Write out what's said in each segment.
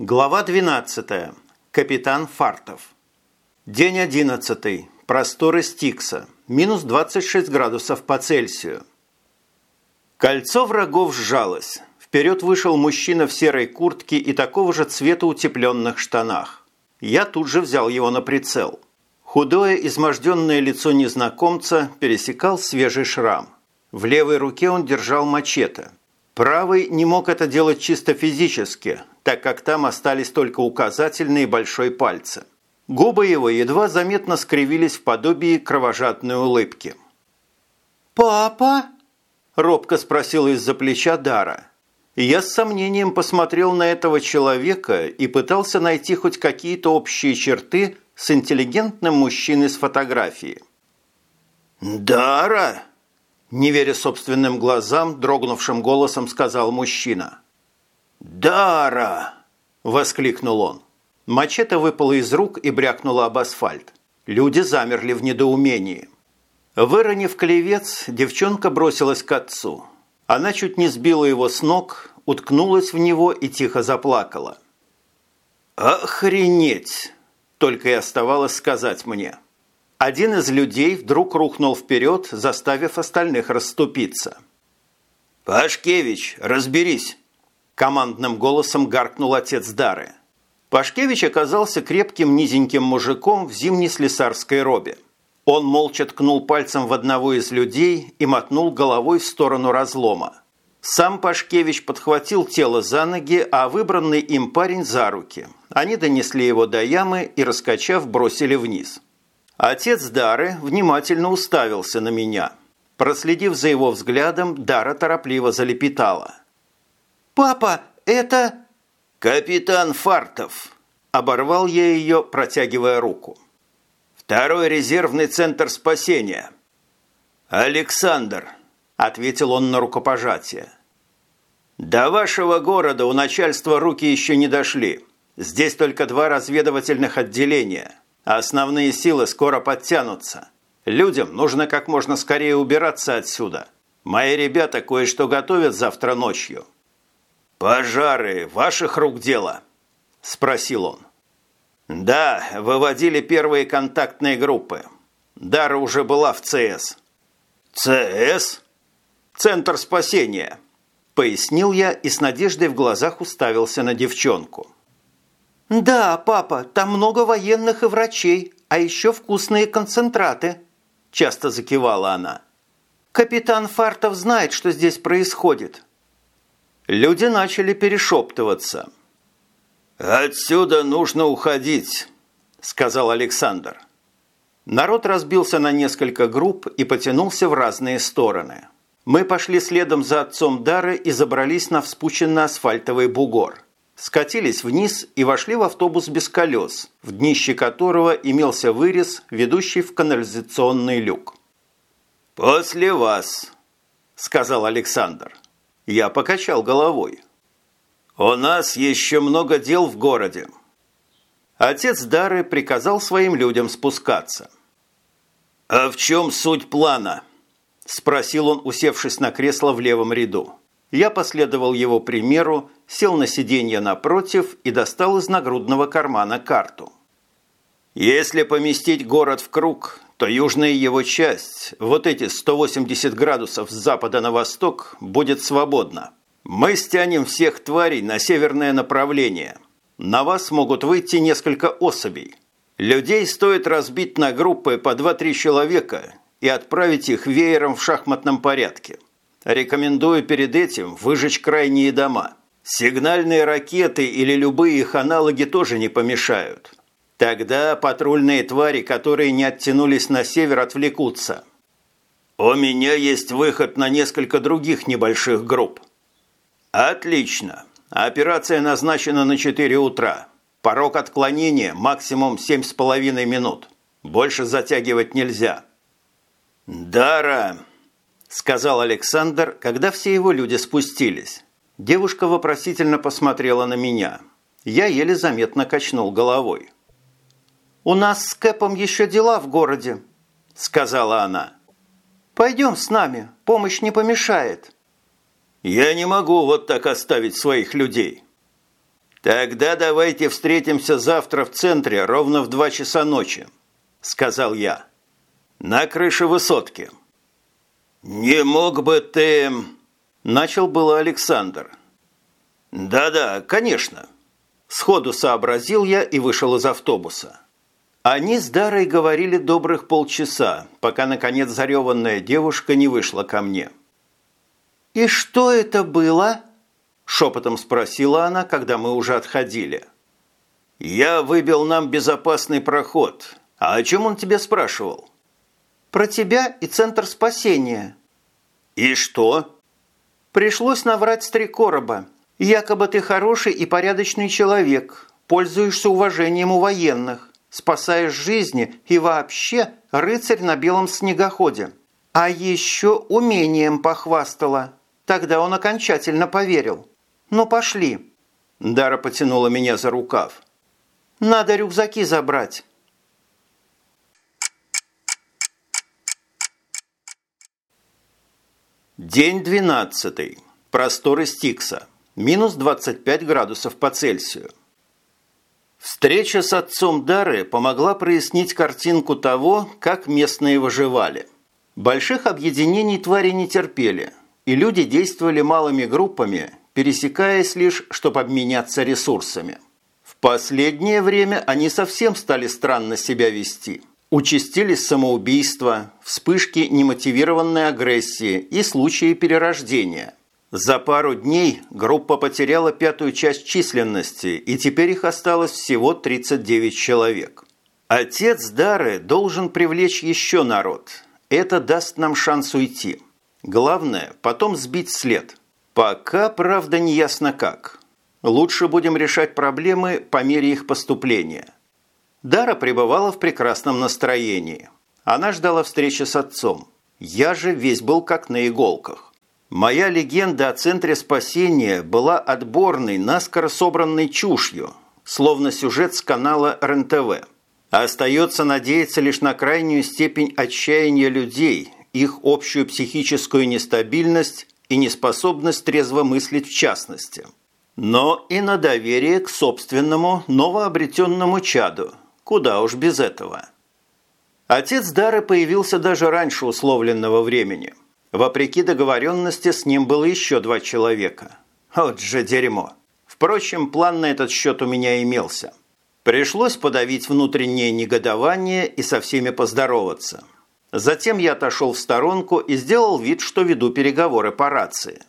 Глава 12. Капитан Фартов. День 11. Просторы Стикса. Минус 26 градусов по Цельсию. Кольцо врагов сжалось. Вперед вышел мужчина в серой куртке и такого же цвета утепленных штанах. Я тут же взял его на прицел. Худое, изможденное лицо незнакомца пересекал свежий шрам. В левой руке он держал мачете. Правый не мог это делать чисто физически, так как там остались только указательные и большой пальцы. Губы его едва заметно скривились в подобии кровожадной улыбки. «Папа?» – робко спросила из-за плеча Дара. Я с сомнением посмотрел на этого человека и пытался найти хоть какие-то общие черты с интеллигентным мужчиной с фотографии. «Дара?» – не веря собственным глазам, дрогнувшим голосом сказал мужчина. «Дара!» – воскликнул он. Мачете выпала из рук и брякнула об асфальт. Люди замерли в недоумении. Выронив клевец, девчонка бросилась к отцу. Она чуть не сбила его с ног, уткнулась в него и тихо заплакала. «Охренеть!» – только и оставалось сказать мне. Один из людей вдруг рухнул вперед, заставив остальных расступиться. «Пашкевич, разберись!» Командным голосом гаркнул отец Дары. Пашкевич оказался крепким низеньким мужиком в зимней слесарской робе. Он молча ткнул пальцем в одного из людей и мотнул головой в сторону разлома. Сам Пашкевич подхватил тело за ноги, а выбранный им парень за руки. Они донесли его до ямы и, раскачав, бросили вниз. Отец Дары внимательно уставился на меня. Проследив за его взглядом, Дара торопливо залепетала – «Папа, это...» «Капитан Фартов!» – оборвал я ее, протягивая руку. «Второй резервный центр спасения». «Александр», – ответил он на рукопожатие. «До вашего города у начальства руки еще не дошли. Здесь только два разведывательных отделения, основные силы скоро подтянутся. Людям нужно как можно скорее убираться отсюда. Мои ребята кое-что готовят завтра ночью». «Пожары ваших рук дело?» – спросил он. «Да, выводили первые контактные группы. Дара уже была в ЦС». «ЦС?» «Центр спасения», – пояснил я и с надеждой в глазах уставился на девчонку. «Да, папа, там много военных и врачей, а еще вкусные концентраты», – часто закивала она. «Капитан Фартов знает, что здесь происходит. Люди начали перешептываться. «Отсюда нужно уходить», – сказал Александр. Народ разбился на несколько групп и потянулся в разные стороны. Мы пошли следом за отцом Дары и забрались на вспученный асфальтовый бугор. Скатились вниз и вошли в автобус без колес, в днище которого имелся вырез, ведущий в канализационный люк. «После вас», – сказал Александр. Я покачал головой. «У нас еще много дел в городе». Отец Дары приказал своим людям спускаться. «А в чем суть плана?» – спросил он, усевшись на кресло в левом ряду. Я последовал его примеру, сел на сиденье напротив и достал из нагрудного кармана карту. Если поместить город в круг, то южная его часть, вот эти 180 градусов с запада на восток, будет свободна. Мы стянем всех тварей на северное направление. На вас могут выйти несколько особей. Людей стоит разбить на группы по 2-3 человека и отправить их веером в шахматном порядке. Рекомендую перед этим выжечь крайние дома. Сигнальные ракеты или любые их аналоги тоже не помешают. Тогда патрульные твари, которые не оттянулись на север, отвлекутся. У меня есть выход на несколько других небольших групп. Отлично. Операция назначена на 4 утра. Порог отклонения максимум 7,5 минут. Больше затягивать нельзя. «Дара!» – сказал Александр, когда все его люди спустились. Девушка вопросительно посмотрела на меня. Я еле заметно качнул головой. «У нас с Кэпом еще дела в городе», – сказала она. «Пойдем с нами, помощь не помешает». «Я не могу вот так оставить своих людей». «Тогда давайте встретимся завтра в центре ровно в два часа ночи», – сказал я. «На крыше высотки». «Не мог бы ты...» – начал было Александр. «Да-да, конечно», – сходу сообразил я и вышел из автобуса. Они с Дарой говорили добрых полчаса, пока, наконец, зареванная девушка не вышла ко мне. «И что это было?» Шепотом спросила она, когда мы уже отходили. «Я выбил нам безопасный проход. А о чем он тебе спрашивал?» «Про тебя и Центр спасения». «И что?» «Пришлось наврать три короба. Якобы ты хороший и порядочный человек, пользуешься уважением у военных, спасаешь жизни и вообще рыцарь на белом снегоходе. А еще умением похвастала. Тогда он окончательно поверил. «Ну, пошли!» Дара потянула меня за рукав. «Надо рюкзаки забрать!» День двенадцатый. Просторы Стикса. Минус 25 градусов по Цельсию. Встреча с отцом Дары помогла прояснить картинку того, как местные выживали. Больших объединений твари не терпели, и люди действовали малыми группами пересекаясь лишь, чтобы обменяться ресурсами. В последнее время они совсем стали странно себя вести. Участились самоубийства, вспышки немотивированной агрессии и случаи перерождения. За пару дней группа потеряла пятую часть численности, и теперь их осталось всего 39 человек. Отец Дары должен привлечь еще народ. Это даст нам шанс уйти. Главное – потом сбить след. Пока, правда, не ясно как. Лучше будем решать проблемы по мере их поступления. Дара пребывала в прекрасном настроении. Она ждала встречи с отцом. Я же весь был как на иголках. Моя легенда о центре спасения была отборной, наскоро собранной чушью, словно сюжет с канала РНТВ. Остается надеяться лишь на крайнюю степень отчаяния людей, их общую психическую нестабильность и неспособность трезво мыслить в частности, но и на доверие к собственному новообретенному чаду, куда уж без этого. Отец Дары появился даже раньше условленного времени. Вопреки договоренности с ним было еще два человека. Вот же дерьмо. Впрочем, план на этот счет у меня имелся. Пришлось подавить внутреннее негодование и со всеми поздороваться – Затем я отошел в сторонку и сделал вид, что веду переговоры по рации.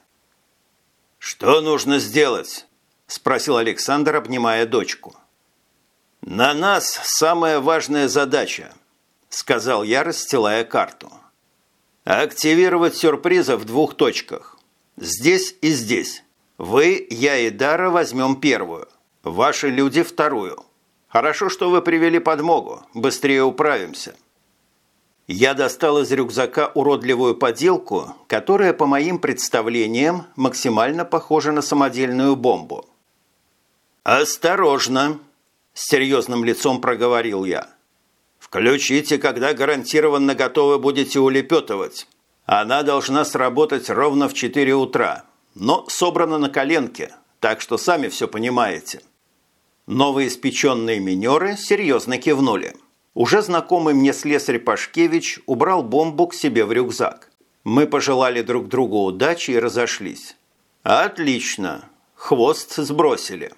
«Что нужно сделать?» – спросил Александр, обнимая дочку. «На нас самая важная задача», – сказал я, расстилая карту. «Активировать сюрпризы в двух точках. Здесь и здесь. Вы, я и Дара возьмем первую. Ваши люди – вторую. Хорошо, что вы привели подмогу. Быстрее управимся». Я достал из рюкзака уродливую поделку, которая, по моим представлениям, максимально похожа на самодельную бомбу. «Осторожно!» – с серьезным лицом проговорил я. «Включите, когда гарантированно готовы будете улепетывать. Она должна сработать ровно в 4 утра, но собрана на коленке, так что сами все понимаете». Новоиспеченные минеры серьезно кивнули. Уже знакомый мне слесарь Пашкевич убрал бомбу к себе в рюкзак. Мы пожелали друг другу удачи и разошлись. Отлично. Хвост сбросили.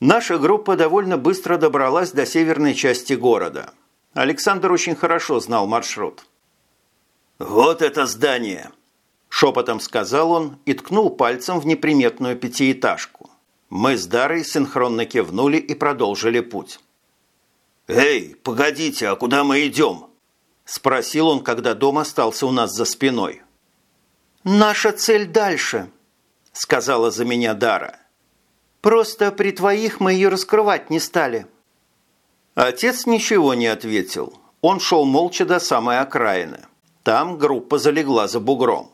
Наша группа довольно быстро добралась до северной части города. Александр очень хорошо знал маршрут. «Вот это здание!» – шепотом сказал он и ткнул пальцем в неприметную пятиэтажку. Мы с Дарой синхронно кивнули и продолжили путь. «Эй, погодите, а куда мы идем?» – спросил он, когда дом остался у нас за спиной. «Наша цель дальше», – сказала за меня Дара. «Просто при твоих мы ее раскрывать не стали». Отец ничего не ответил. Он шел молча до самой окраины. Там группа залегла за бугром.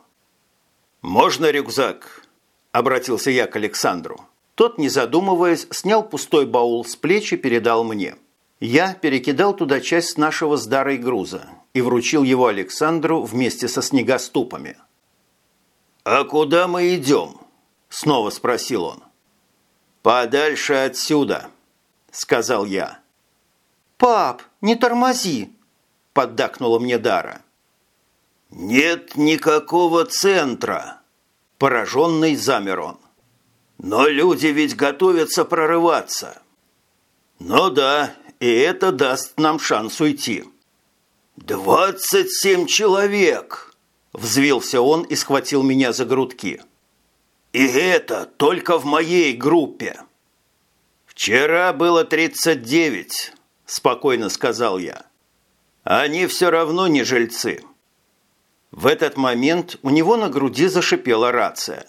«Можно рюкзак?» – обратился я к Александру. Тот, не задумываясь, снял пустой баул с плеч и передал мне – я перекидал туда часть нашего с груза и вручил его Александру вместе со снегоступами. «А куда мы идем?» – снова спросил он. «Подальше отсюда», – сказал я. «Пап, не тормози!» – поддакнула мне Дара. «Нет никакого центра!» – пораженный замер он. «Но люди ведь готовятся прорываться!» «Ну да, и это даст нам шанс уйти!» «Двадцать семь человек!» – взвился он и схватил меня за грудки. «И это только в моей группе!» «Вчера было тридцать девять», – спокойно сказал я. «Они все равно не жильцы». В этот момент у него на груди зашипела рация.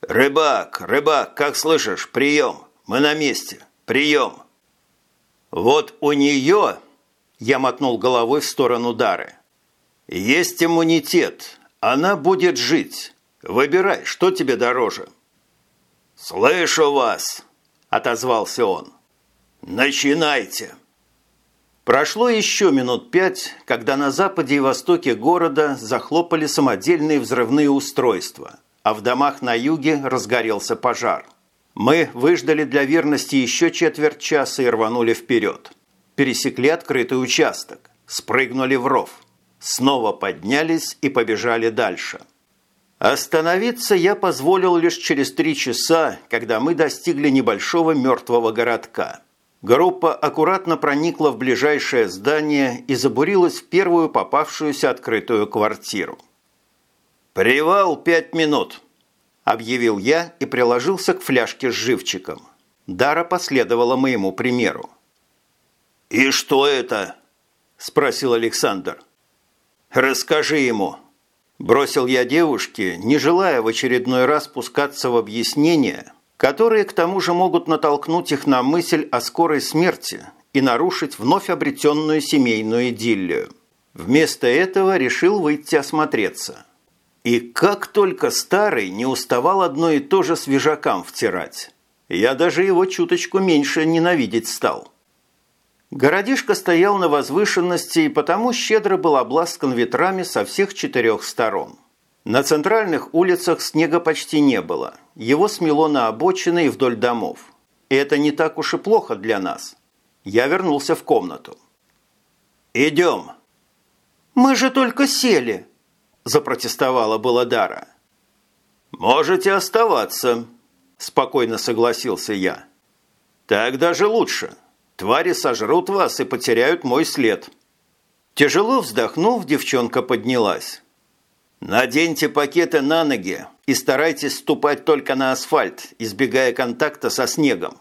«Рыбак, рыбак, как слышишь? Прием! Мы на месте! Прием!» «Вот у нее...» – я мотнул головой в сторону Дары. «Есть иммунитет. Она будет жить. Выбирай, что тебе дороже». «Слышу вас!» – отозвался он. «Начинайте!» Прошло еще минут пять, когда на западе и востоке города захлопали самодельные взрывные устройства, а в домах на юге разгорелся пожар. Мы выждали для верности еще четверть часа и рванули вперед. Пересекли открытый участок, спрыгнули в ров, снова поднялись и побежали дальше. Остановиться я позволил лишь через три часа, когда мы достигли небольшого мертвого городка – Группа аккуратно проникла в ближайшее здание и забурилась в первую попавшуюся открытую квартиру. «Привал пять минут», – объявил я и приложился к фляжке с живчиком. Дара последовала моему примеру. «И что это?» – спросил Александр. «Расскажи ему», – бросил я девушке, не желая в очередной раз пускаться в объяснение – которые к тому же могут натолкнуть их на мысль о скорой смерти и нарушить вновь обретенную семейную идиллию. Вместо этого решил выйти осмотреться. И как только старый не уставал одно и то же свежакам втирать. Я даже его чуточку меньше ненавидеть стал. Городишко стоял на возвышенности и потому щедро был обласкан ветрами со всех четырех сторон. На центральных улицах снега почти не было. Его смело на обочины и вдоль домов. И это не так уж и плохо для нас. Я вернулся в комнату. «Идем». «Мы же только сели», – запротестовала Баладара. «Можете оставаться», – спокойно согласился я. «Так даже лучше. Твари сожрут вас и потеряют мой след». Тяжело вздохнув, девчонка поднялась. Наденьте пакеты на ноги и старайтесь ступать только на асфальт, избегая контакта со снегом.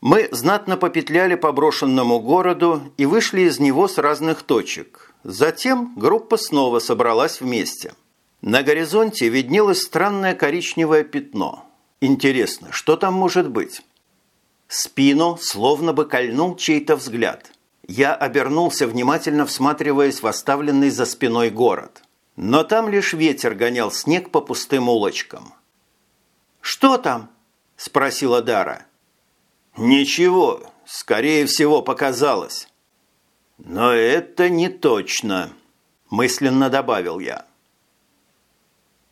Мы знатно попетляли по брошенному городу и вышли из него с разных точек. Затем группа снова собралась вместе. На горизонте виднелось странное коричневое пятно. Интересно, что там может быть? Спину словно бы кольнул чей-то взгляд. Я обернулся, внимательно всматриваясь в оставленный за спиной город. Но там лишь ветер гонял снег по пустым улочкам. «Что там?» – спросила Дара. «Ничего, скорее всего, показалось». «Но это не точно», – мысленно добавил я.